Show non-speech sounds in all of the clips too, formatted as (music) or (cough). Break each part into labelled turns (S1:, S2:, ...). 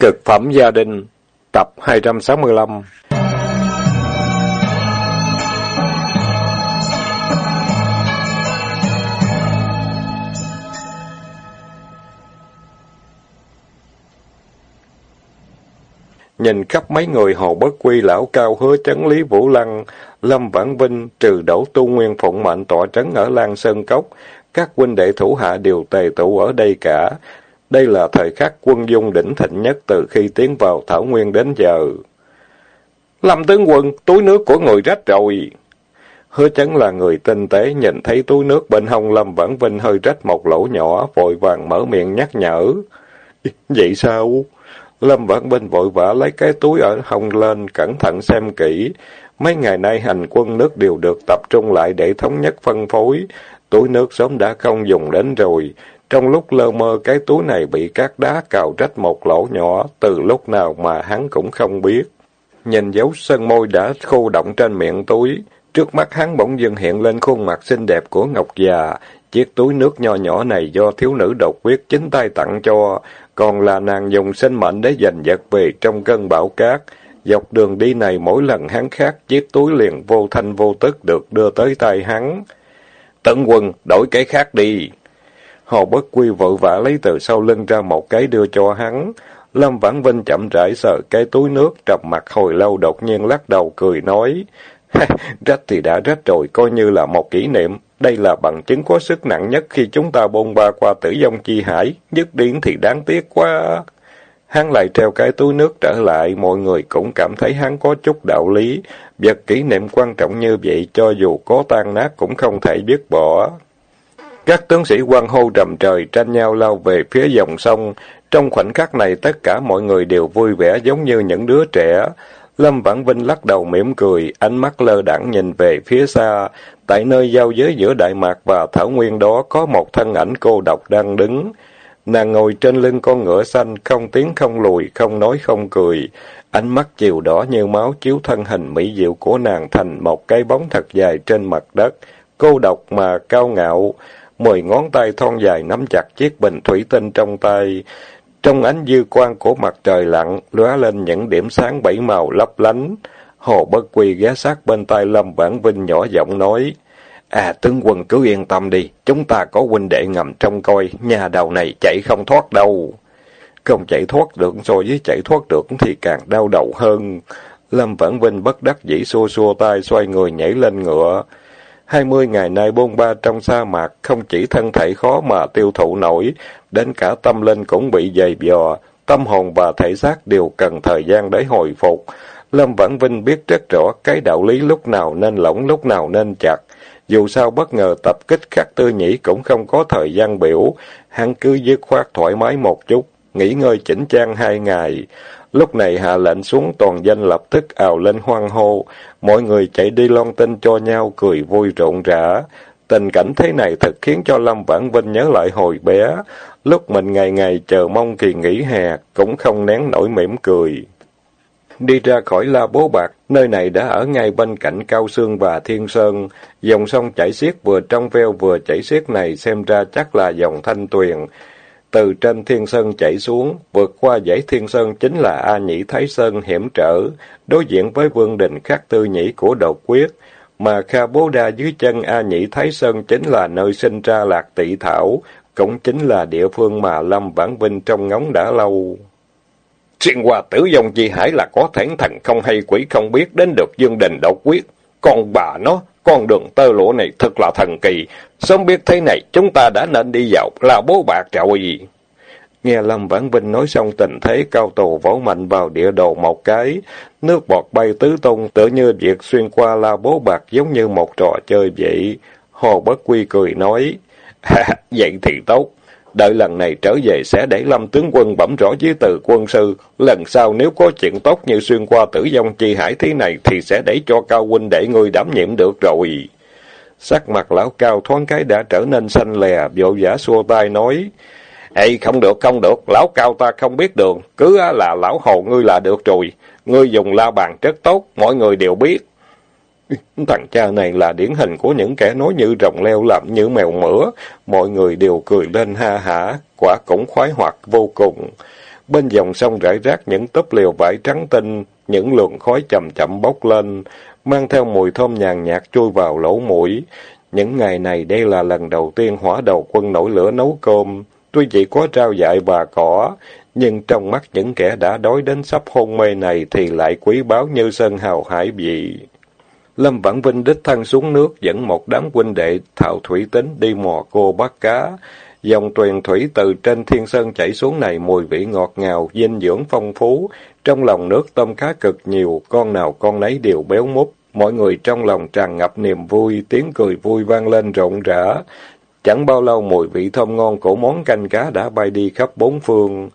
S1: Cực phẩm gia đình Tập 265 Nhìn khắp mấy người hồ bất quy lão cao hứa chấn Lý Vũ Lăng, Lâm Vãn Vinh, trừ đổ tu nguyên phụng mệnh tọa trấn ở Lan Sơn Cốc, các huynh đệ thủ hạ đều tề tụ ở đây cả. Đây là thời khắc quân dung đỉnh thịnh nhất từ khi tiến vào Thảo Nguyên đến giờ. Lâm tướng quân, túi nước của người rách rồi. Hứa chấn là người tinh tế, nhìn thấy túi nước bên hông Lâm Vãn Vinh hơi rách một lỗ nhỏ, vội vàng mở miệng nhắc nhở. (laughs) Vậy sao? Lâm Vãn Vinh vội vã lấy cái túi ở hông lên, cẩn thận xem kỹ. Mấy ngày nay hành quân nước đều được tập trung lại để thống nhất phân phối. Túi nước sớm đã không dùng đến rồi. Trong lúc lơ mơ cái túi này bị các đá cào rách một lỗ nhỏ, từ lúc nào mà hắn cũng không biết. Nhìn dấu sơn môi đã khô động trên miệng túi, trước mắt hắn bỗng dưng hiện lên khuôn mặt xinh đẹp của Ngọc già. Chiếc túi nước nho nhỏ này do thiếu nữ độc quyết chính tay tặng cho, còn là nàng dùng sinh mệnh để giành giật về trong cơn bão cát. Dọc đường đi này mỗi lần hắn khác, chiếc túi liền vô thanh vô tức được đưa tới tay hắn. Tấn quân, đổi cái khác đi. Hồ Bất Quy vội vã lấy từ sau lưng ra một cái đưa cho hắn. Lâm Vãn Vinh chậm rãi sờ cái túi nước, trầm mặt hồi lâu đột nhiên lắc đầu cười nói. rách thì đã rách rồi, coi như là một kỷ niệm. Đây là bằng chứng có sức nặng nhất khi chúng ta bôn ba qua tử vong chi hải. Dứt điển thì đáng tiếc quá. Hắn lại treo cái túi nước trở lại, mọi người cũng cảm thấy hắn có chút đạo lý. Vật kỷ niệm quan trọng như vậy, cho dù có tan nát cũng không thể biết bỏ. Các tướng sĩ quan hô rầm trời tranh nhau lao về phía dòng sông. Trong khoảnh khắc này tất cả mọi người đều vui vẻ giống như những đứa trẻ. Lâm Vãn Vinh lắc đầu mỉm cười, ánh mắt lơ đãng nhìn về phía xa. Tại nơi giao giới giữa Đại Mạc và Thảo Nguyên đó có một thân ảnh cô độc đang đứng. Nàng ngồi trên lưng con ngựa xanh, không tiếng không lùi, không nói không cười. Ánh mắt chiều đỏ như máu chiếu thân hình mỹ diệu của nàng thành một cái bóng thật dài trên mặt đất. Cô độc mà cao ngạo, mười ngón tay thon dài nắm chặt chiếc bình thủy tinh trong tay. Trong ánh dư quang của mặt trời lặn, lóe lên những điểm sáng bảy màu lấp lánh. Hồ Bất Quy ghé sát bên tai Lâm Vãn Vinh nhỏ giọng nói. À, tướng quân cứ yên tâm đi, chúng ta có huynh đệ ngầm trong coi, nhà đầu này chạy không thoát đâu. Không chạy thoát được so với chạy thoát được thì càng đau đầu hơn. Lâm Vãn Vinh bất đắc dĩ xua xua tay xoay người nhảy lên ngựa. Hai mươi ngày nay bôn ba trong sa mạc, không chỉ thân thể khó mà tiêu thụ nổi, đến cả tâm linh cũng bị dày dò, tâm hồn và thể xác đều cần thời gian để hồi phục. Lâm Vãn Vinh biết rất rõ cái đạo lý lúc nào nên lỏng lúc nào nên chặt. Dù sao bất ngờ tập kích khắc tư nhĩ cũng không có thời gian biểu, hắn cứ dứt khoát thoải mái một chút, nghỉ ngơi chỉnh trang hai ngày. Lúc này hạ lệnh xuống toàn danh lập tức ào lên hoang hô, mọi người chạy đi lon tin cho nhau cười vui rộn rã. Tình cảnh thế này thật khiến cho Lâm Vãn Vinh nhớ lại hồi bé, lúc mình ngày ngày chờ mong kỳ nghỉ hè, cũng không nén nổi mỉm cười. Đi ra khỏi La Bố Bạc, nơi này đã ở ngay bên cạnh Cao Sương và Thiên Sơn. Dòng sông chảy xiết vừa trong veo vừa chảy xiết này xem ra chắc là dòng Thanh Tuyền. Từ trên Thiên Sơn chảy xuống, vượt qua dãy Thiên Sơn chính là A Nhĩ Thái Sơn hiểm trở, đối diện với vương đình khắc tư nhĩ của độc quyết. Mà Kha Bố Đa dưới chân A Nhĩ Thái Sơn chính là nơi sinh ra Lạc Tị Thảo, cũng chính là địa phương mà Lâm Vãn Vinh trong ngóng đã lâu. Xuyên qua tử dòng chi hải là có thánh thần không hay quỷ không biết đến được dương đình độc quyết. Còn bà nó, con đường tơ lụa này thật là thần kỳ. Sớm biết thế này, chúng ta đã nên đi dạo là bố bạc gì Nghe Lâm Vãn Vinh nói xong tình thế cao tù vỗ mạnh vào địa đồ một cái. Nước bọt bay tứ tung, tựa như việc xuyên qua la bố bạc giống như một trò chơi vậy. Hồ Bất Quy cười nói, (laughs) vậy thì tốt. Đợi lần này trở về sẽ để Lâm tướng quân bẩm rõ với từ quân sư. Lần sau nếu có chuyện tốt như xuyên qua tử vong chi hải thế này thì sẽ để cho cao huynh để ngươi đảm nhiệm được rồi. Sắc mặt lão cao thoáng cái đã trở nên xanh lè, vội vã xua tay nói. Ê, không được, không được, lão cao ta không biết đường, cứ là lão hồ ngươi là được rồi. Ngươi dùng la bàn rất tốt, mọi người đều biết. Thằng cha này là điển hình của những kẻ nói như rồng leo làm như mèo mửa. Mọi người đều cười lên ha hả, quả cũng khoái hoạt vô cùng. Bên dòng sông rải rác những túp liều vải trắng tinh, những luồng khói chậm chậm bốc lên, mang theo mùi thơm nhàn nhạt chui vào lỗ mũi. Những ngày này đây là lần đầu tiên hỏa đầu quân nổi lửa nấu cơm. Tuy chỉ có trao dại và cỏ, nhưng trong mắt những kẻ đã đói đến sắp hôn mê này thì lại quý báu như sơn hào hải vị. Lâm Vãn Vinh đích thân xuống nước dẫn một đám huynh đệ thạo thủy tính đi mò cô bắt cá. Dòng tuyền thủy từ trên thiên sơn chảy xuống này mùi vị ngọt ngào, dinh dưỡng phong phú. Trong lòng nước tôm cá cực nhiều, con nào con nấy đều béo mút. Mọi người trong lòng tràn ngập niềm vui, tiếng cười vui vang lên rộn rã. Chẳng bao lâu mùi vị thơm ngon của món canh cá đã bay đi khắp bốn phương.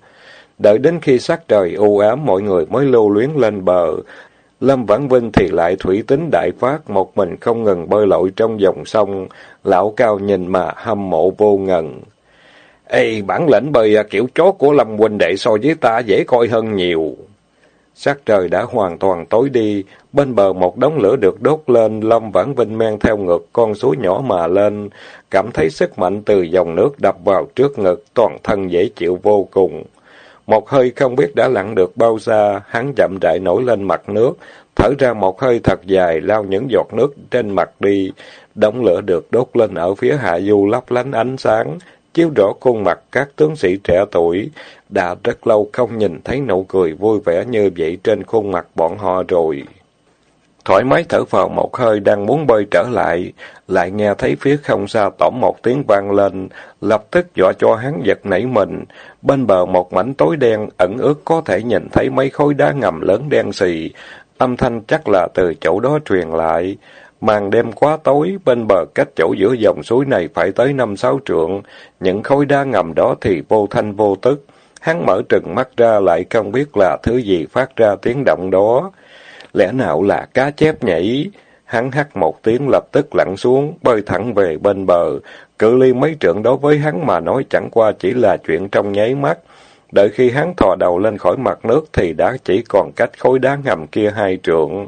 S1: Đợi đến khi sắc trời u ám mọi người mới lưu luyến lên bờ. Lâm Vãn Vinh thì lại thủy tính đại phát, một mình không ngừng bơi lội trong dòng sông. Lão cao nhìn mà hâm mộ vô ngần. Ê, bản lĩnh bơi à, kiểu chó của Lâm huynh đệ so với ta dễ coi hơn nhiều. Sắc trời đã hoàn toàn tối đi, bên bờ một đống lửa được đốt lên, Lâm Vãn Vinh men theo ngực con suối nhỏ mà lên, cảm thấy sức mạnh từ dòng nước đập vào trước ngực, toàn thân dễ chịu vô cùng. Một hơi không biết đã lặn được bao xa, hắn chậm rãi nổi lên mặt nước, thở ra một hơi thật dài, lao những giọt nước trên mặt đi. Đống lửa được đốt lên ở phía hạ du lấp lánh ánh sáng, chiếu rõ khuôn mặt các tướng sĩ trẻ tuổi. Đã rất lâu không nhìn thấy nụ cười vui vẻ như vậy trên khuôn mặt bọn họ rồi. Thoải mái thở vào một hơi đang muốn bơi trở lại, lại nghe thấy phía không xa tổng một tiếng vang lên, lập tức dọa cho hắn giật nảy mình. Bên bờ một mảnh tối đen, ẩn ướt có thể nhìn thấy mấy khối đá ngầm lớn đen xì, âm thanh chắc là từ chỗ đó truyền lại. Màn đêm quá tối, bên bờ cách chỗ giữa dòng suối này phải tới năm sáu trượng, những khối đá ngầm đó thì vô thanh vô tức. Hắn mở trừng mắt ra lại không biết là thứ gì phát ra tiếng động đó. Lẽ nào là cá chép nhảy? Hắn hắt một tiếng lập tức lặn xuống, bơi thẳng về bên bờ. Cự ly mấy trượng đối với hắn mà nói chẳng qua chỉ là chuyện trong nháy mắt. Đợi khi hắn thò đầu lên khỏi mặt nước thì đã chỉ còn cách khối đá ngầm kia hai trượng.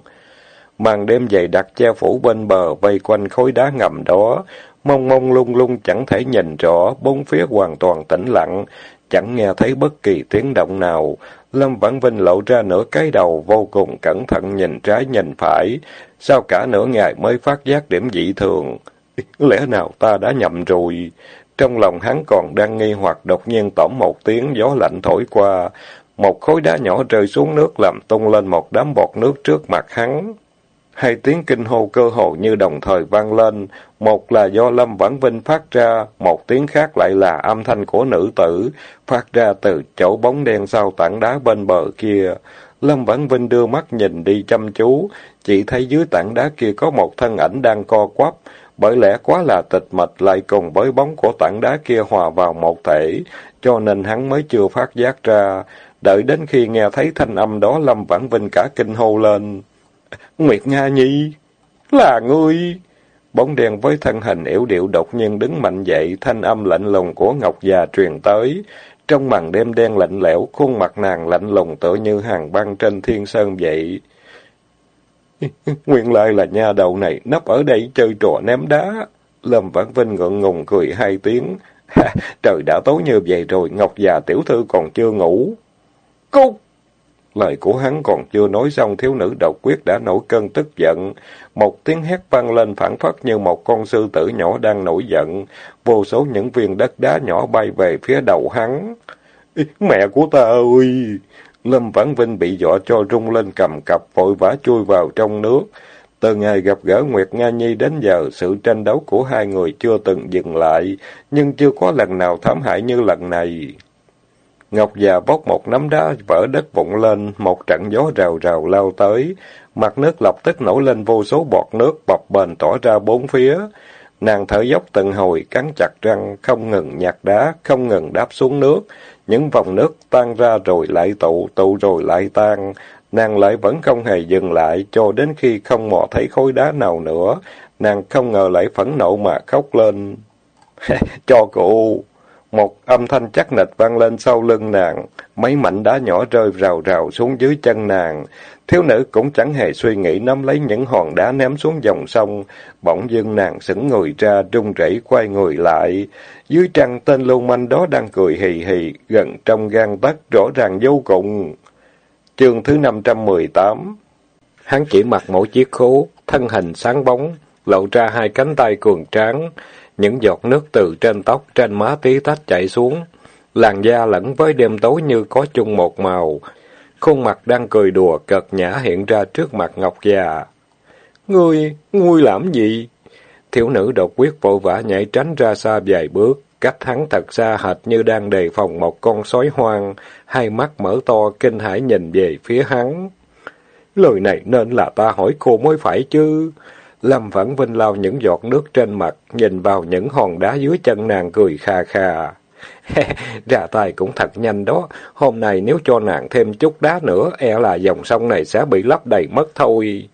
S1: Màn đêm dày đặc che phủ bên bờ vây quanh khối đá ngầm đó, mông mông lung lung chẳng thể nhìn rõ, bốn phía hoàn toàn tĩnh lặng, chẳng nghe thấy bất kỳ tiếng động nào. Lâm Vãn Vinh lộ ra nửa cái đầu vô cùng cẩn thận nhìn trái nhìn phải, sau cả nửa ngày mới phát giác điểm dị thường. (laughs) Lẽ nào ta đã nhầm rồi? Trong lòng hắn còn đang nghi hoặc đột nhiên tỏm một tiếng gió lạnh thổi qua, một khối đá nhỏ rơi xuống nước làm tung lên một đám bọt nước trước mặt hắn. Hai tiếng kinh hô cơ hồ như đồng thời vang lên, một là do Lâm Vãn Vinh phát ra, một tiếng khác lại là âm thanh của nữ tử, phát ra từ chỗ bóng đen sau tảng đá bên bờ kia. Lâm Vãn Vinh đưa mắt nhìn đi chăm chú, chỉ thấy dưới tảng đá kia có một thân ảnh đang co quắp, bởi lẽ quá là tịch mịch lại cùng với bóng của tảng đá kia hòa vào một thể, cho nên hắn mới chưa phát giác ra. Đợi đến khi nghe thấy thanh âm đó Lâm Vãn Vinh cả kinh hô lên. Nguyệt Nga Nhi, là ngươi! Bóng đen với thân hình yếu điệu đột nhiên đứng mạnh dậy, thanh âm lạnh lùng của Ngọc già truyền tới. Trong màn đêm đen lạnh lẽo, khuôn mặt nàng lạnh lùng tựa như hàng băng trên thiên sơn vậy. (laughs) Nguyên lai là nha đầu này nấp ở đây chơi trò ném đá. Lâm Vãn Vinh ngượng ngùng cười hai tiếng. (laughs) Trời đã tối như vậy rồi, Ngọc già tiểu thư còn chưa ngủ. Cút! Lời của hắn còn chưa nói xong, thiếu nữ độc quyết đã nổi cơn tức giận. Một tiếng hét vang lên phản phất như một con sư tử nhỏ đang nổi giận. Vô số những viên đất đá nhỏ bay về phía đầu hắn. Mẹ của ta ơi! Lâm Vãn Vinh bị dọa cho rung lên cầm cập, vội vã chui vào trong nước. Từ ngày gặp gỡ Nguyệt Nga Nhi đến giờ, sự tranh đấu của hai người chưa từng dừng lại, nhưng chưa có lần nào thảm hại như lần này. Ngọc già bốc một nắm đá vỡ đất vụn lên, một trận gió rào rào lao tới. Mặt nước lập tức nổi lên vô số bọt nước bập bền tỏ ra bốn phía. Nàng thở dốc từng hồi, cắn chặt răng, không ngừng nhặt đá, không ngừng đáp xuống nước. Những vòng nước tan ra rồi lại tụ, tụ rồi lại tan. Nàng lại vẫn không hề dừng lại, cho đến khi không mò thấy khối đá nào nữa. Nàng không ngờ lại phẫn nộ mà khóc lên. (laughs) cho cụ! Một âm thanh chắc nịch vang lên sau lưng nàng, mấy mảnh đá nhỏ rơi rào rào xuống dưới chân nàng. Thiếu nữ cũng chẳng hề suy nghĩ nắm lấy những hòn đá ném xuống dòng sông, bỗng dưng nàng sững người ra, run rẩy quay người lại. Dưới trăng tên lưu manh đó đang cười hì hì, gần trong gan tắt rõ ràng vô cùng. Chương thứ 518 Hắn chỉ mặc mỗi chiếc khố, thân hình sáng bóng, lộ ra hai cánh tay cường tráng, những giọt nước từ trên tóc, trên má tí tách chảy xuống. Làn da lẫn với đêm tối như có chung một màu. Khuôn mặt đang cười đùa, cợt nhã hiện ra trước mặt Ngọc già. Ngươi, ngươi làm gì? Thiếu nữ độc quyết vội vã nhảy tránh ra xa vài bước, cách hắn thật xa hệt như đang đề phòng một con sói hoang, hai mắt mở to kinh hãi nhìn về phía hắn. Lời này nên là ta hỏi cô mới phải chứ. Lâm Vãn Vinh lau những giọt nước trên mặt, nhìn vào những hòn đá dưới chân nàng cười kha kha. (laughs) Ra tay cũng thật nhanh đó, hôm nay nếu cho nàng thêm chút đá nữa, e là dòng sông này sẽ bị lấp đầy mất thôi.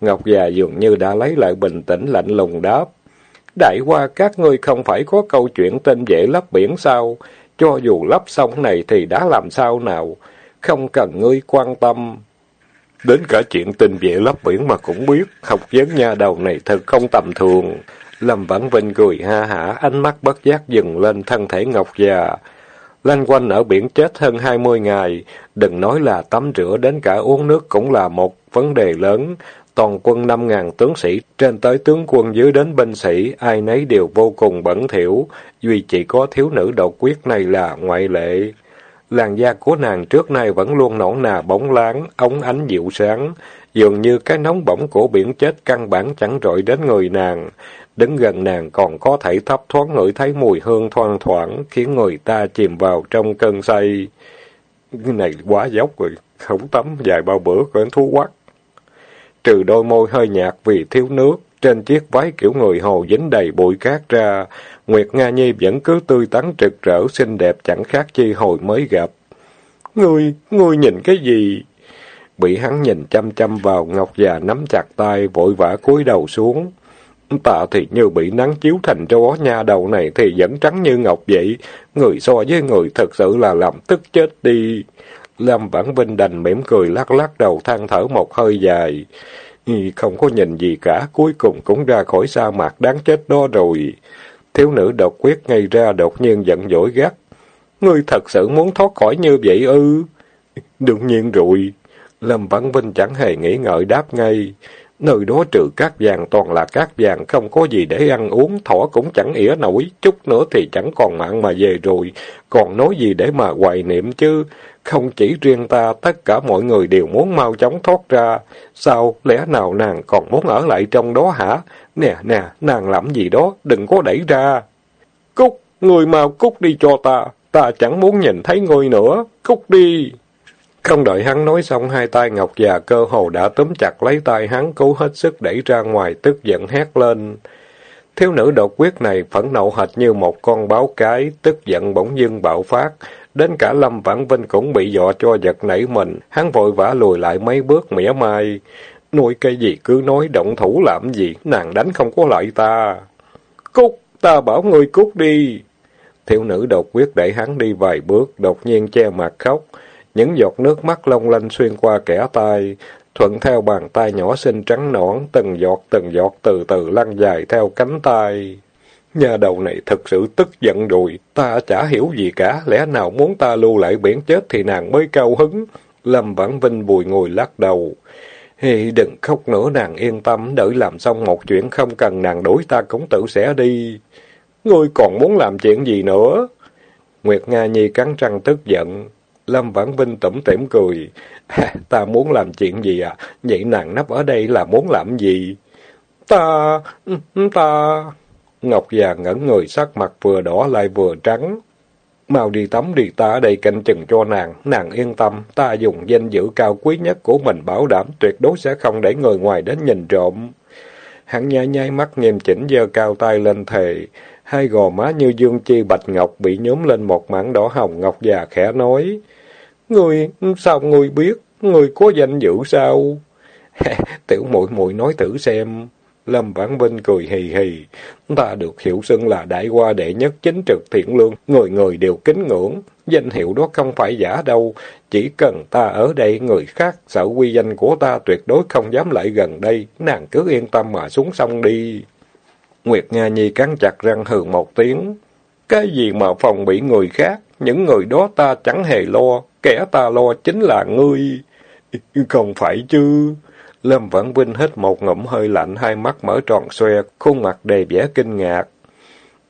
S1: Ngọc già dường như đã lấy lại bình tĩnh lạnh lùng đáp. Đại qua các ngươi không phải có câu chuyện tên dễ lấp biển sao? Cho dù lấp sông này thì đã làm sao nào? Không cần ngươi quan tâm. Đến cả chuyện tình vệ lấp biển mà cũng biết, học vấn nha đầu này thật không tầm thường. Lâm Vãn Vinh cười ha hả, ánh mắt bất giác dừng lên thân thể ngọc già. Lanh quanh ở biển chết hơn hai mươi ngày, đừng nói là tắm rửa đến cả uống nước cũng là một vấn đề lớn. Toàn quân năm ngàn tướng sĩ, trên tới tướng quân dưới đến binh sĩ, ai nấy đều vô cùng bẩn thỉu, duy chỉ có thiếu nữ độc quyết này là ngoại lệ. Làn da của nàng trước nay vẫn luôn nõn nà bóng láng, ống ánh dịu sáng, dường như cái nóng bỏng của biển chết căn bản chẳng rọi đến người nàng. Đứng gần nàng còn có thể thấp thoáng ngửi thấy mùi hương thoang thoảng, khiến người ta chìm vào trong cơn say. Cái này quá dốc rồi, không tắm vài bao bữa quên thú quắc. Trừ đôi môi hơi nhạt vì thiếu nước, trên chiếc váy kiểu người hồ dính đầy bụi cát ra, Nguyệt Nga Nhi vẫn cứ tươi tắn trực rỡ xinh đẹp chẳng khác chi hồi mới gặp. Ngươi, ngươi nhìn cái gì? Bị hắn nhìn chăm chăm vào, Ngọc già nắm chặt tay, vội vã cúi đầu xuống. Ta thì như bị nắng chiếu thành cho nha đầu này thì vẫn trắng như ngọc vậy. Người so với người thật sự là làm tức chết đi. Lâm Vãn Vinh đành mỉm cười lắc lắc đầu than thở một hơi dài. Không có nhìn gì cả, cuối cùng cũng ra khỏi sa mạc đáng chết đó rồi. Thiếu nữ độc quyết ngay ra đột nhiên giận dỗi gắt. Ngươi thật sự muốn thoát khỏi như vậy ư? Đương nhiên rồi. Lâm Văn Vinh chẳng hề nghĩ ngợi đáp ngay. Nơi đó trừ cát vàng toàn là cát vàng, không có gì để ăn uống, thỏ cũng chẳng ỉa nổi, chút nữa thì chẳng còn mạng mà về rồi, còn nói gì để mà hoài niệm chứ. Không chỉ riêng ta, tất cả mọi người đều muốn mau chóng thoát ra. Sao, lẽ nào nàng còn muốn ở lại trong đó hả? Nè, nè, nàng làm gì đó, đừng có đẩy ra. Cúc, người mau cúc đi cho ta, ta chẳng muốn nhìn thấy người nữa, cúc đi. Không đợi hắn nói xong, hai tay Ngọc già cơ hồ đã túm chặt lấy tay hắn, cố hết sức đẩy ra ngoài, tức giận hét lên. Thiếu nữ độc quyết này phẫn nộ hệt như một con báo cái, tức giận bỗng dưng bạo phát. Đến cả Lâm Vãn Vinh cũng bị dọa cho giật nảy mình, hắn vội vã lùi lại mấy bước mỉa mai. Nuôi cây gì cứ nói động thủ làm gì, nàng đánh không có lại ta. Cút, ta bảo ngươi cút đi. Thiếu nữ đột quyết đẩy hắn đi vài bước, đột nhiên che mặt khóc. Những giọt nước mắt long lanh xuyên qua kẻ tay, thuận theo bàn tay nhỏ xinh trắng nõn, từng giọt từng giọt từ từ lăn dài theo cánh tay. Nhà đầu này thật sự tức giận rồi, ta chả hiểu gì cả, lẽ nào muốn ta lưu lại biển chết thì nàng mới cao hứng. Lâm Vãn Vinh bùi ngồi lắc đầu. Hey, đừng khóc nữa nàng yên tâm, đợi làm xong một chuyện không cần nàng đuổi ta cũng tự sẽ đi. Ngươi còn muốn làm chuyện gì nữa? Nguyệt Nga Nhi cắn răng tức giận. Lâm Vãn Vinh tủm tỉm cười. À, ta muốn làm chuyện gì à? Vậy nàng nấp ở đây là muốn làm gì? Ta... ta... Ngọc già ngẩn người sắc mặt vừa đỏ lại vừa trắng. Mau đi tắm đi ta ở đây canh chừng cho nàng, nàng yên tâm, ta dùng danh dự cao quý nhất của mình bảo đảm tuyệt đối sẽ không để người ngoài đến nhìn trộm. Hắn nhai nhai mắt nghiêm chỉnh giơ cao tay lên thề, hai gò má như dương chi bạch ngọc bị nhóm lên một mảng đỏ hồng ngọc già khẽ nói. Người, sao người biết, người có danh dự sao? (laughs) Tiểu muội muội nói thử xem. Lâm Vãn Vinh cười hì hì. Ta được hiệu xưng là đại qua đệ nhất chính trực thiện lương, người người đều kính ngưỡng. Danh hiệu đó không phải giả đâu, chỉ cần ta ở đây, người khác sợ quy danh của ta tuyệt đối không dám lại gần đây, nàng cứ yên tâm mà xuống sông đi. Nguyệt Nga Nhi cắn chặt răng hừ một tiếng. Cái gì mà phòng bị người khác, những người đó ta chẳng hề lo, kẻ ta lo chính là ngươi. Không phải chứ. Lâm Vãn Vinh hít một ngụm hơi lạnh, hai mắt mở tròn xoe, khuôn mặt đầy vẻ kinh ngạc.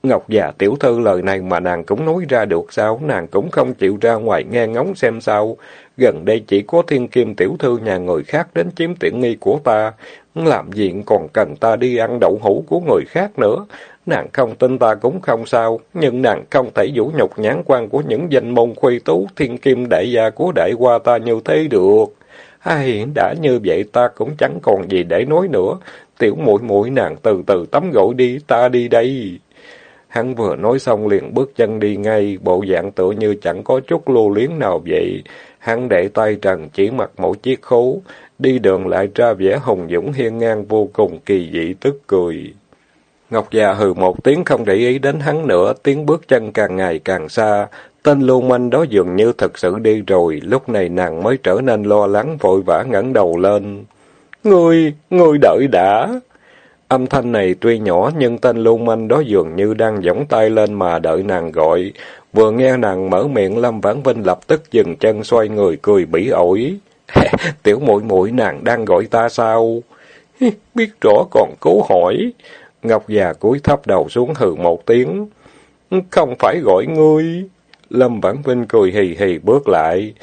S1: Ngọc già tiểu thư lời này mà nàng cũng nói ra được sao, nàng cũng không chịu ra ngoài nghe ngóng xem sao. Gần đây chỉ có thiên kim tiểu thư nhà người khác đến chiếm tiện nghi của ta, làm diện còn cần ta đi ăn đậu hũ của người khác nữa. Nàng không tin ta cũng không sao, nhưng nàng không thể vũ nhục nhãn quan của những danh môn khuy tú thiên kim đại gia của đại qua ta như thế được. Ai, đã như vậy ta cũng chẳng còn gì để nói nữa. Tiểu muội muội nàng từ từ tắm gội đi, ta đi đây. Hắn vừa nói xong liền bước chân đi ngay, bộ dạng tựa như chẳng có chút lưu luyến nào vậy. Hắn để tay trần chỉ mặc một chiếc khố, đi đường lại ra vẻ hùng dũng hiên ngang vô cùng kỳ dị tức cười. Ngọc già hừ một tiếng không để ý đến hắn nữa, tiếng bước chân càng ngày càng xa. Tên lưu manh đó dường như thật sự đi rồi, lúc này nàng mới trở nên lo lắng vội vã ngẩng đầu lên. Ngươi, ngươi đợi đã. Âm thanh này tuy nhỏ nhưng tên lưu manh đó dường như đang giỏng tay lên mà đợi nàng gọi. Vừa nghe nàng mở miệng Lâm Vãn Vinh lập tức dừng chân xoay người cười bỉ ổi. (laughs) Tiểu muội muội nàng đang gọi ta sao? (laughs) Biết rõ còn cố hỏi. Ngọc già cúi thấp đầu xuống hừ một tiếng. Không phải gọi ngươi. Lâm Vãn Vinh cười hì hì bước lại.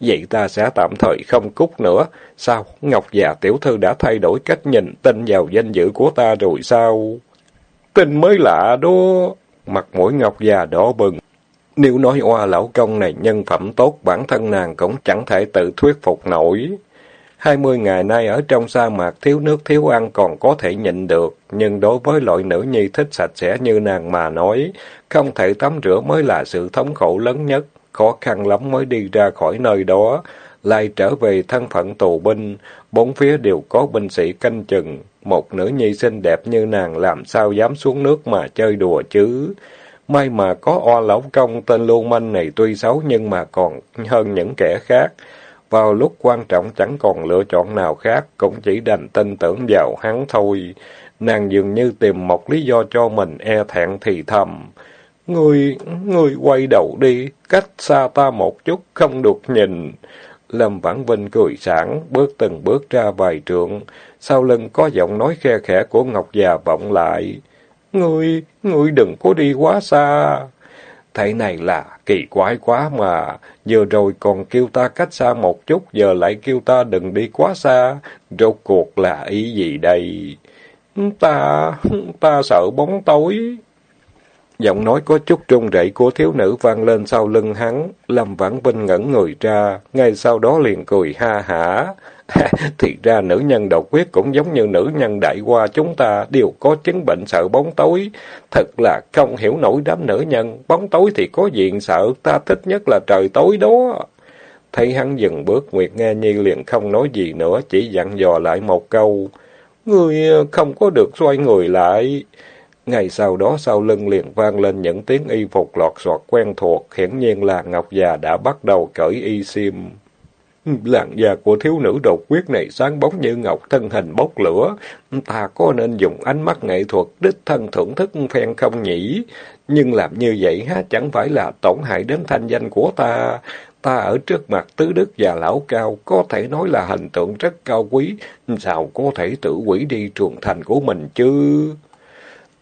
S1: vậy ta sẽ tạm thời không cút nữa. Sao? Ngọc già tiểu thư đã thay đổi cách nhìn tin vào danh dự của ta rồi sao? Tin mới lạ đó. Mặt mũi Ngọc già đỏ bừng. Nếu nói oa lão công này nhân phẩm tốt, bản thân nàng cũng chẳng thể tự thuyết phục nổi. Hai mươi ngày nay ở trong sa mạc thiếu nước thiếu ăn còn có thể nhịn được, nhưng đối với loại nữ nhi thích sạch sẽ như nàng mà nói, không thể tắm rửa mới là sự thống khổ lớn nhất, khó khăn lắm mới đi ra khỏi nơi đó, lại trở về thân phận tù binh, bốn phía đều có binh sĩ canh chừng, một nữ nhi xinh đẹp như nàng làm sao dám xuống nước mà chơi đùa chứ. May mà có oa lão công tên lưu manh này tuy xấu nhưng mà còn hơn những kẻ khác. Vào lúc quan trọng chẳng còn lựa chọn nào khác, cũng chỉ đành tin tưởng vào hắn thôi. Nàng dường như tìm một lý do cho mình e thẹn thì thầm. Ngươi, ngươi quay đầu đi, cách xa ta một chút, không được nhìn. Lâm Vãn Vinh cười sảng, bước từng bước ra vài trượng. Sau lưng có giọng nói khe khẽ của Ngọc già vọng lại. Ngươi, ngươi đừng có đi quá xa. Thế này là kỳ quái quá mà, vừa rồi còn kêu ta cách xa một chút, giờ lại kêu ta đừng đi quá xa, rốt cuộc là ý gì đây? Ta, ta sợ bóng tối. Giọng nói có chút trung rẩy của thiếu nữ vang lên sau lưng hắn, Lâm Vãn Vinh ngẩn người ra, ngay sau đó liền cười ha hả. (laughs) thì ra nữ nhân độc quyết cũng giống như nữ nhân đại qua chúng ta đều có chứng bệnh sợ bóng tối. Thật là không hiểu nổi đám nữ nhân, bóng tối thì có diện sợ, ta thích nhất là trời tối đó. Thấy hắn dừng bước, Nguyệt Nga Nhi liền không nói gì nữa, chỉ dặn dò lại một câu. Người không có được xoay người lại. Ngày sau đó sau lưng liền vang lên những tiếng y phục lọt soạt quen thuộc, hiển nhiên là Ngọc già đã bắt đầu cởi y sim. Làn da của thiếu nữ độc quyết này sáng bóng như ngọc, thân hình bốc lửa. Ta có nên dùng ánh mắt nghệ thuật đích thân thưởng thức phen không nhỉ? Nhưng làm như vậy ha chẳng phải là tổn hại đến thanh danh của ta. Ta ở trước mặt tứ đức và lão cao, có thể nói là hình tượng rất cao quý, sao có thể tự quỷ đi trường thành của mình chứ?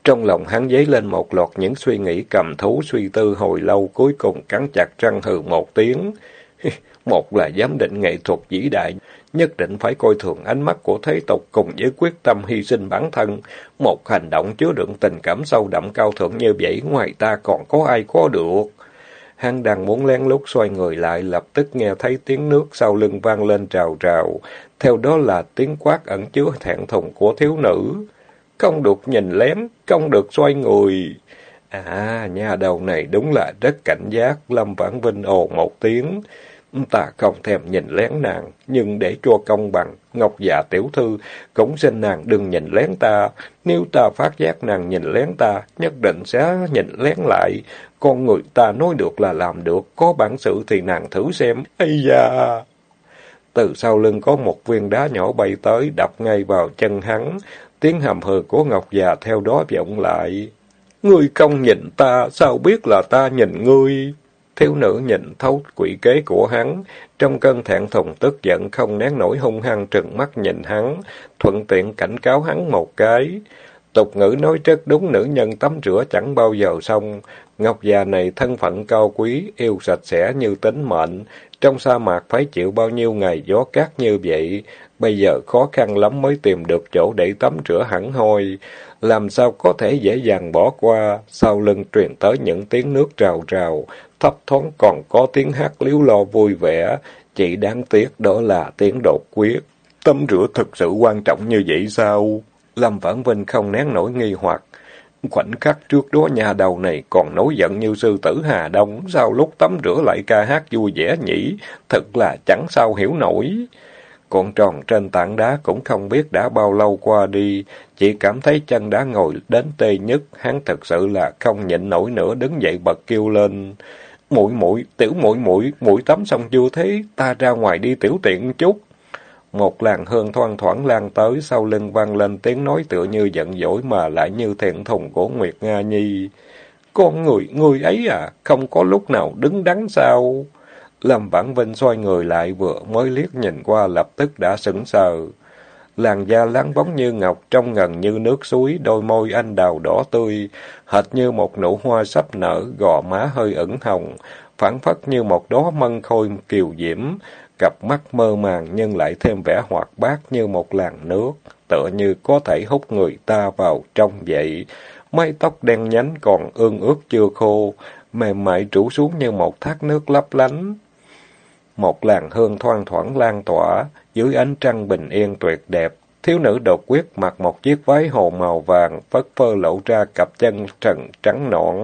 S1: Trong lòng hắn dấy lên một loạt những suy nghĩ cầm thú suy tư hồi lâu cuối cùng cắn chặt răng hừ một tiếng. (laughs) Một là giám định nghệ thuật vĩ đại, nhất định phải coi thường ánh mắt của thế tục cùng với quyết tâm hy sinh bản thân. Một hành động chứa đựng tình cảm sâu đậm cao thượng như vậy, ngoài ta còn có ai có được. Hắn đang muốn lén lút xoay người lại, lập tức nghe thấy tiếng nước sau lưng vang lên trào trào. Theo đó là tiếng quát ẩn chứa thẹn thùng của thiếu nữ. Không được nhìn lén, không được xoay người. À, nhà đầu này đúng là rất cảnh giác, Lâm Vãn Vinh ồ một tiếng. Ta không thèm nhìn lén nàng, nhưng để cho công bằng, Ngọc già tiểu thư cũng xin nàng đừng nhìn lén ta. Nếu ta phát giác nàng nhìn lén ta, nhất định sẽ nhìn lén lại. Con người ta nói được là làm được, có bản sự thì nàng thử xem. Ây da! Từ sau lưng có một viên đá nhỏ bay tới, đập ngay vào chân hắn. Tiếng hầm hừ của Ngọc già theo đó vọng lại. Ngươi không nhìn ta, sao biết là ta nhìn ngươi? Thiếu nữ nhìn thấu quỷ kế của hắn, trong cơn thẹn thùng tức giận không nén nổi hung hăng trừng mắt nhìn hắn, thuận tiện cảnh cáo hắn một cái. Tục ngữ nói rất đúng nữ nhân tắm rửa chẳng bao giờ xong. Ngọc già này thân phận cao quý, yêu sạch sẽ như tính mệnh. Trong sa mạc phải chịu bao nhiêu ngày gió cát như vậy. Bây giờ khó khăn lắm mới tìm được chỗ để tắm rửa hẳn hôi. Làm sao có thể dễ dàng bỏ qua, sau lưng truyền tới những tiếng nước rào rào, thấp thoáng còn có tiếng hát liếu lo vui vẻ, chỉ đáng tiếc đó là tiếng đột quyết. Tắm rửa thực sự quan trọng như vậy sao? Lâm Vãn Vinh không nén nổi nghi hoặc. Khoảnh khắc trước đó nhà đầu này còn nổi giận như sư tử Hà Đông, sau lúc tắm rửa lại ca hát vui vẻ nhỉ? Thật là chẳng sao hiểu nổi. Con tròn trên tảng đá cũng không biết đã bao lâu qua đi, chỉ cảm thấy chân đá ngồi đến tê nhất, hắn thật sự là không nhịn nổi nữa đứng dậy bật kêu lên. mũi mũi tiểu mũi mũi mũi tắm xong chưa thế, ta ra ngoài đi tiểu tiện chút. Một làn hương thoang thoảng lan tới, sau lưng vang lên tiếng nói tựa như giận dỗi mà lại như thiện thùng của Nguyệt Nga Nhi. Con người, người ấy à, không có lúc nào đứng đắn sao? Lâm Vãn Vinh xoay người lại vừa mới liếc nhìn qua lập tức đã sững sờ. Làn da láng bóng như ngọc, trong ngần như nước suối, đôi môi anh đào đỏ tươi, hệt như một nụ hoa sắp nở, gò má hơi ửng hồng, phản phất như một đóa mân khôi kiều diễm, cặp mắt mơ màng nhưng lại thêm vẻ hoạt bát như một làn nước, tựa như có thể hút người ta vào trong vậy. Mái tóc đen nhánh còn ương ướt chưa khô, mềm mại rủ xuống như một thác nước lấp lánh. Một làn hương thoang thoảng lan tỏa, dưới ánh trăng bình yên tuyệt đẹp. Thiếu nữ đột quyết mặc một chiếc váy hồ màu vàng, phất phơ lộ ra cặp chân trần trắng nõn,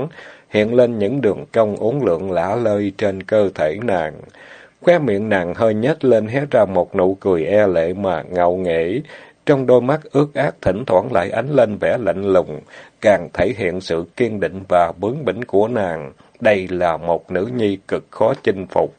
S1: hiện lên những đường cong uốn lượn lả lơi trên cơ thể nàng. Khóe miệng nàng hơi nhếch lên hé ra một nụ cười e lệ mà ngạo nghễ, trong đôi mắt ướt át thỉnh thoảng lại ánh lên vẻ lạnh lùng, càng thể hiện sự kiên định và bướng bỉnh của nàng. Đây là một nữ nhi cực khó chinh phục.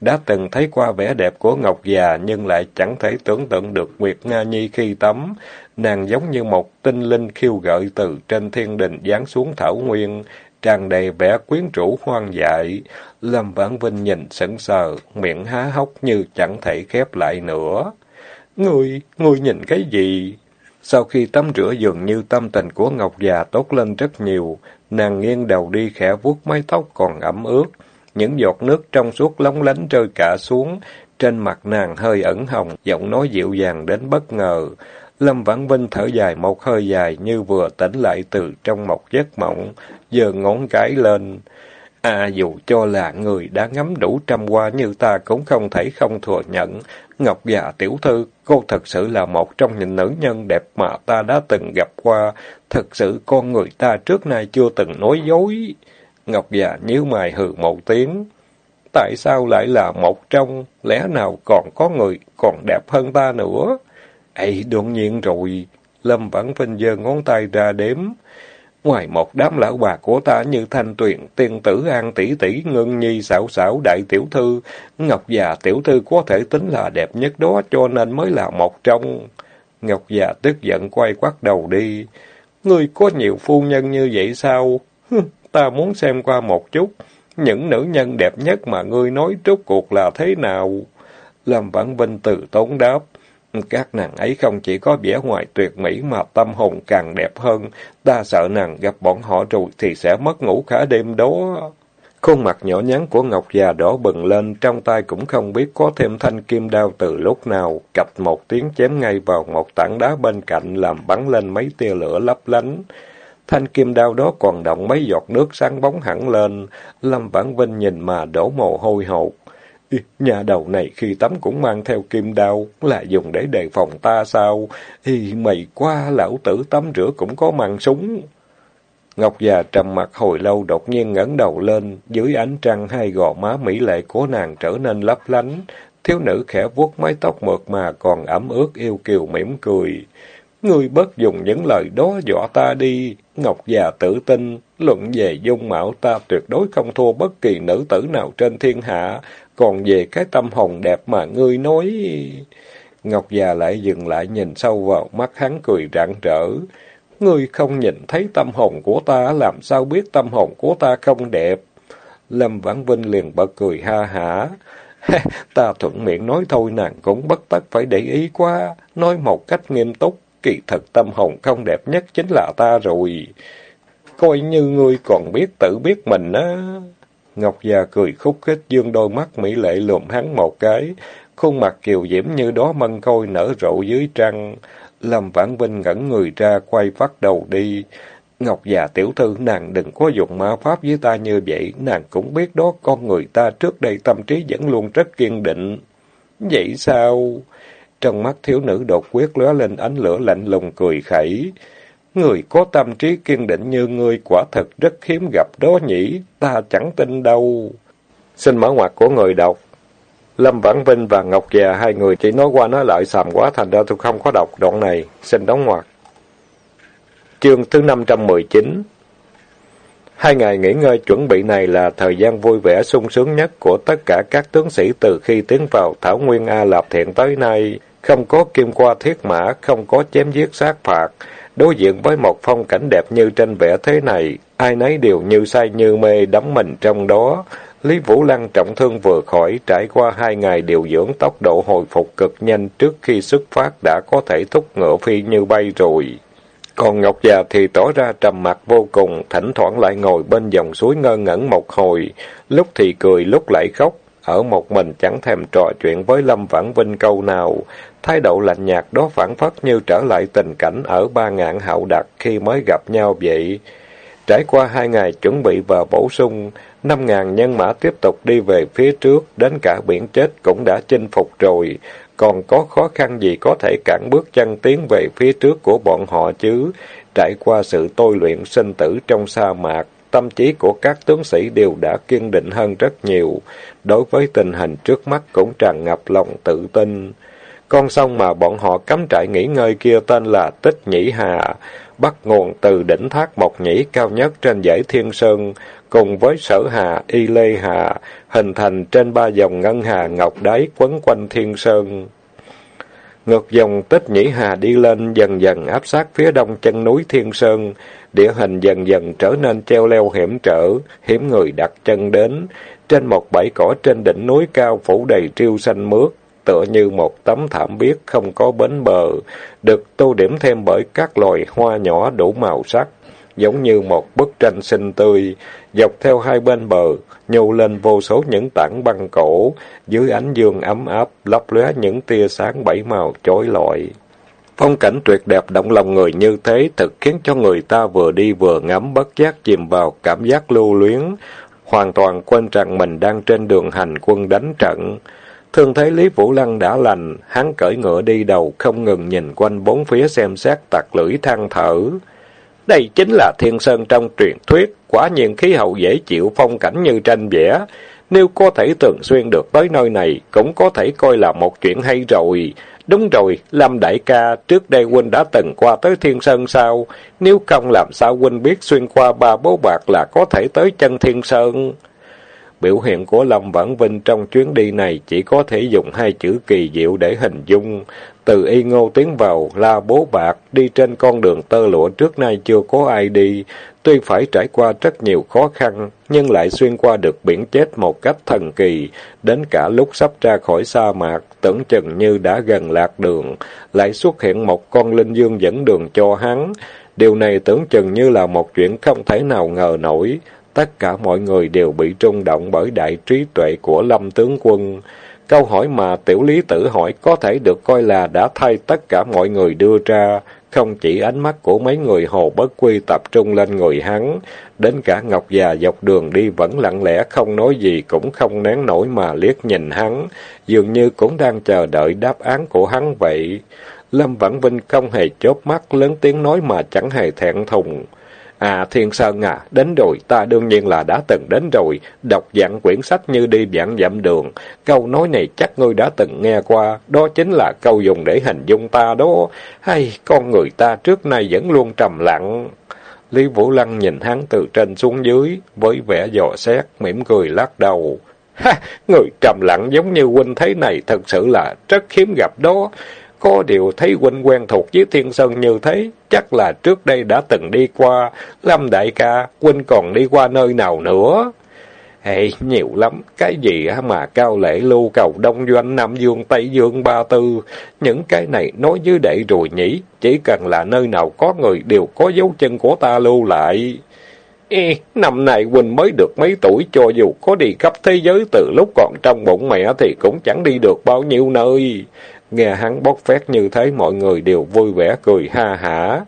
S1: Đã từng thấy qua vẻ đẹp của Ngọc già nhưng lại chẳng thể tưởng tượng được Nguyệt Nga Nhi khi tắm. Nàng giống như một tinh linh khiêu gợi từ trên thiên đình giáng xuống thảo nguyên, tràn đầy vẻ quyến rũ hoang dại. Lâm Vãn Vinh nhìn sững sờ, miệng há hốc như chẳng thể khép lại nữa. Ngươi, ngươi nhìn cái gì? Sau khi tắm rửa dường như tâm tình của Ngọc già tốt lên rất nhiều, nàng nghiêng đầu đi khẽ vuốt mái tóc còn ẩm ướt. Những giọt nước trong suốt lóng lánh rơi cả xuống, trên mặt nàng hơi ẩn hồng, giọng nói dịu dàng đến bất ngờ. Lâm Vãn Vinh thở dài một hơi dài như vừa tỉnh lại từ trong một giấc mộng, giơ ngón cái lên. À dù cho là người đã ngắm đủ trăm qua như ta cũng không thể không thừa nhận. Ngọc già tiểu thư, cô thật sự là một trong những nữ nhân đẹp mà ta đã từng gặp qua. Thật sự con người ta trước nay chưa từng nói dối. Ngọc già nhíu mày hừ một tiếng. Tại sao lại là một trong, lẽ nào còn có người còn đẹp hơn ta nữa? Ấy đương nhiên rồi. Lâm Vãn Vinh giơ ngón tay ra đếm. Ngoài một đám lão bà của ta như Thanh Tuyền, Tiên Tử An tỷ tỷ Ngân Nhi, xảo xảo Đại Tiểu Thư, Ngọc già Tiểu Thư có thể tính là đẹp nhất đó cho nên mới là một trong. Ngọc già tức giận quay quát đầu đi. Ngươi có nhiều phu nhân như vậy sao? ta muốn xem qua một chút, những nữ nhân đẹp nhất mà ngươi nói rốt cuộc là thế nào? Lâm Vãn Vinh từ tốn đáp. Các nàng ấy không chỉ có vẻ ngoài tuyệt mỹ mà tâm hồn càng đẹp hơn. Ta sợ nàng gặp bọn họ rồi thì sẽ mất ngủ cả đêm đó. Khuôn mặt nhỏ nhắn của Ngọc già đỏ bừng lên, trong tay cũng không biết có thêm thanh kim đao từ lúc nào, cặp một tiếng chém ngay vào một tảng đá bên cạnh làm bắn lên mấy tia lửa lấp lánh. Thanh kim đao đó còn động mấy giọt nước sáng bóng hẳn lên. Lâm Vãn Vinh nhìn mà đổ mồ hôi hột. (laughs) Nhà đầu này khi tắm cũng mang theo kim đao, là dùng để đề phòng ta sao? Thì mày qua lão tử tắm rửa cũng có mang súng. Ngọc già trầm mặt hồi lâu đột nhiên ngẩng đầu lên, dưới ánh trăng hai gò má mỹ lệ của nàng trở nên lấp lánh. Thiếu nữ khẽ vuốt mái tóc mượt mà còn ẩm ướt yêu kiều mỉm cười. Ngươi bớt dùng những lời đó dọa ta đi. Ngọc già tự tin, luận về dung mạo ta tuyệt đối không thua bất kỳ nữ tử nào trên thiên hạ. Còn về cái tâm hồn đẹp mà ngươi nói... Ngọc già lại dừng lại nhìn sâu vào mắt hắn cười rạng rỡ. Ngươi không nhìn thấy tâm hồn của ta, làm sao biết tâm hồn của ta không đẹp? Lâm Vãn Vinh liền bật cười ha hả. (laughs) ta thuận miệng nói thôi nàng cũng bất tất phải để ý quá. Nói một cách nghiêm túc, kỳ thật tâm hồn không đẹp nhất chính là ta rồi. Coi như ngươi còn biết tự biết mình á. Ngọc già cười khúc khích dương đôi mắt mỹ lệ lùm hắn một cái. Khuôn mặt kiều diễm như đó mân khôi nở rộ dưới trăng. Lâm Vãn Vinh ngẩn người ra, quay phát đầu đi. Ngọc già tiểu thư, nàng đừng có dùng ma pháp với ta như vậy, nàng cũng biết đó, con người ta trước đây tâm trí vẫn luôn rất kiên định. Vậy sao? Trong mắt thiếu nữ đột quyết lóe lên ánh lửa lạnh lùng cười khẩy. Người có tâm trí kiên định như ngươi quả thật rất hiếm gặp đó nhỉ, ta chẳng tin đâu. Xin mở ngoặt của người đọc. Lâm Vãn Vinh và Ngọc già hai người chỉ nói qua nói lại sàm quá thành ra tôi không có đọc đoạn này. Xin đóng ngoặt. Chương thứ 519 Hai ngày nghỉ ngơi chuẩn bị này là thời gian vui vẻ sung sướng nhất của tất cả các tướng sĩ từ khi tiến vào Thảo Nguyên A Lạp Thiện tới nay. Không có kim qua thiết mã, không có chém giết sát phạt. Đối diện với một phong cảnh đẹp như tranh vẽ thế này, ai nấy đều như say như mê đắm mình trong đó. Lý Vũ Lăng trọng thương vừa khỏi, trải qua hai ngày điều dưỡng tốc độ hồi phục cực nhanh trước khi xuất phát đã có thể thúc ngựa phi như bay rồi. Còn Ngọc già thì tỏ ra trầm mặc vô cùng, thỉnh thoảng lại ngồi bên dòng suối ngơ ngẩn một hồi, lúc thì cười lúc lại khóc, ở một mình chẳng thèm trò chuyện với Lâm Vãn Vinh câu nào. Thái độ lạnh nhạt đó phản phất như trở lại tình cảnh ở ba ngạn hậu đặc khi mới gặp nhau vậy. Trải qua hai ngày chuẩn bị và bổ sung, năm ngàn nhân mã tiếp tục đi về phía trước, đến cả biển chết cũng đã chinh phục rồi. Còn có khó khăn gì có thể cản bước chân tiến về phía trước của bọn họ chứ? Trải qua sự tôi luyện sinh tử trong sa mạc, tâm trí của các tướng sĩ đều đã kiên định hơn rất nhiều. Đối với tình hình trước mắt cũng tràn ngập lòng tự tin. Con sông mà bọn họ cắm trại nghỉ ngơi kia tên là Tích Nhĩ Hà, bắt nguồn từ đỉnh thác Mộc Nhĩ cao nhất trên dãy Thiên Sơn, cùng với Sở Hà, Y Lê Hà, hình thành trên ba dòng ngân hà ngọc đáy quấn quanh Thiên Sơn. Ngược dòng Tích Nhĩ Hà đi lên dần dần áp sát phía đông chân núi Thiên Sơn, địa hình dần dần trở nên treo leo hiểm trở, hiểm người đặt chân đến. Trên một bãi cỏ trên đỉnh núi cao phủ đầy triêu xanh mướt, tựa như một tấm thảm biếc không có bến bờ, được tô điểm thêm bởi các loài hoa nhỏ đủ màu sắc, giống như một bức tranh xinh tươi, dọc theo hai bên bờ, nhô lên vô số những tảng băng cổ, dưới ánh dương ấm áp, lấp lóe những tia sáng bảy màu chói lọi. Phong cảnh tuyệt đẹp động lòng người như thế thực khiến cho người ta vừa đi vừa ngắm bất giác chìm vào cảm giác lưu luyến, hoàn toàn quên rằng mình đang trên đường hành quân đánh trận. thường thấy Lý Vũ Lăng đã lành, hắn cởi ngựa đi đầu, không ngừng nhìn quanh bốn phía xem xét tặc lưỡi than thở. Đây chính là thiên sơn trong truyền thuyết, quả nhiên khí hậu dễ chịu phong cảnh như tranh vẽ. Nếu có thể thường xuyên được tới nơi này, cũng có thể coi là một chuyện hay rồi. Đúng rồi, Lâm Đại ca, trước đây huynh đã từng qua tới Thiên Sơn sao? Nếu không làm sao huynh biết xuyên qua ba bố bạc là có thể tới chân Thiên Sơn? Biểu hiện của Lâm Vãn Vinh trong chuyến đi này chỉ có thể dùng hai chữ kỳ diệu để hình dung. Từ y ngô tiến vào la bố bạc, đi trên con đường tơ lụa trước nay chưa có ai đi. Tuy phải trải qua rất nhiều khó khăn, nhưng lại xuyên qua được biển chết một cách thần kỳ. Đến cả lúc sắp ra khỏi sa mạc, tưởng chừng như đã gần lạc đường, lại xuất hiện một con linh dương dẫn đường cho hắn. Điều này tưởng chừng như là một chuyện không thể nào ngờ nổi. Tất cả mọi người đều bị trung động bởi đại trí tuệ của Lâm tướng quân. Câu hỏi mà tiểu lý tử hỏi có thể được coi là đã thay tất cả mọi người đưa ra, không chỉ ánh mắt của mấy người hồ bất quy tập trung lên người hắn, đến cả Ngọc già dọc đường đi vẫn lặng lẽ không nói gì cũng không nén nổi mà liếc nhìn hắn, dường như cũng đang chờ đợi đáp án của hắn vậy. Lâm Vãn Vinh không hề chớp mắt lớn tiếng nói mà chẳng hề thẹn thùng. À Thiên Sơn à, đến rồi, ta đương nhiên là đã từng đến rồi, đọc dạng quyển sách như đi dạng dặm đường. Câu nói này chắc ngươi đã từng nghe qua, đó chính là câu dùng để hình dung ta đó. Hay, con người ta trước nay vẫn luôn trầm lặng. Lý Vũ Lăng nhìn hắn từ trên xuống dưới, với vẻ dò xét, mỉm cười lắc đầu. Ha, người trầm lặng giống như huynh thế này thật sự là rất hiếm gặp đó. Có điều thấy huynh quen thuộc với Thiên Sơn như thế, chắc là trước đây đã từng đi qua. Lâm đại ca, huynh còn đi qua nơi nào nữa? Hệ, nhiều lắm, cái gì mà cao lễ lưu cầu Đông Doanh, Nam Dương, Tây Dương, Ba Tư, những cái này nói với đệ rồi nhỉ, chỉ cần là nơi nào có người đều có dấu chân của ta lưu lại. Ê, năm nay Quỳnh mới được mấy tuổi, cho dù có đi khắp thế giới từ lúc còn trong bụng mẹ thì cũng chẳng đi được bao nhiêu nơi. Nghe hắn bốc phét như thế mọi người đều vui vẻ cười ha hả.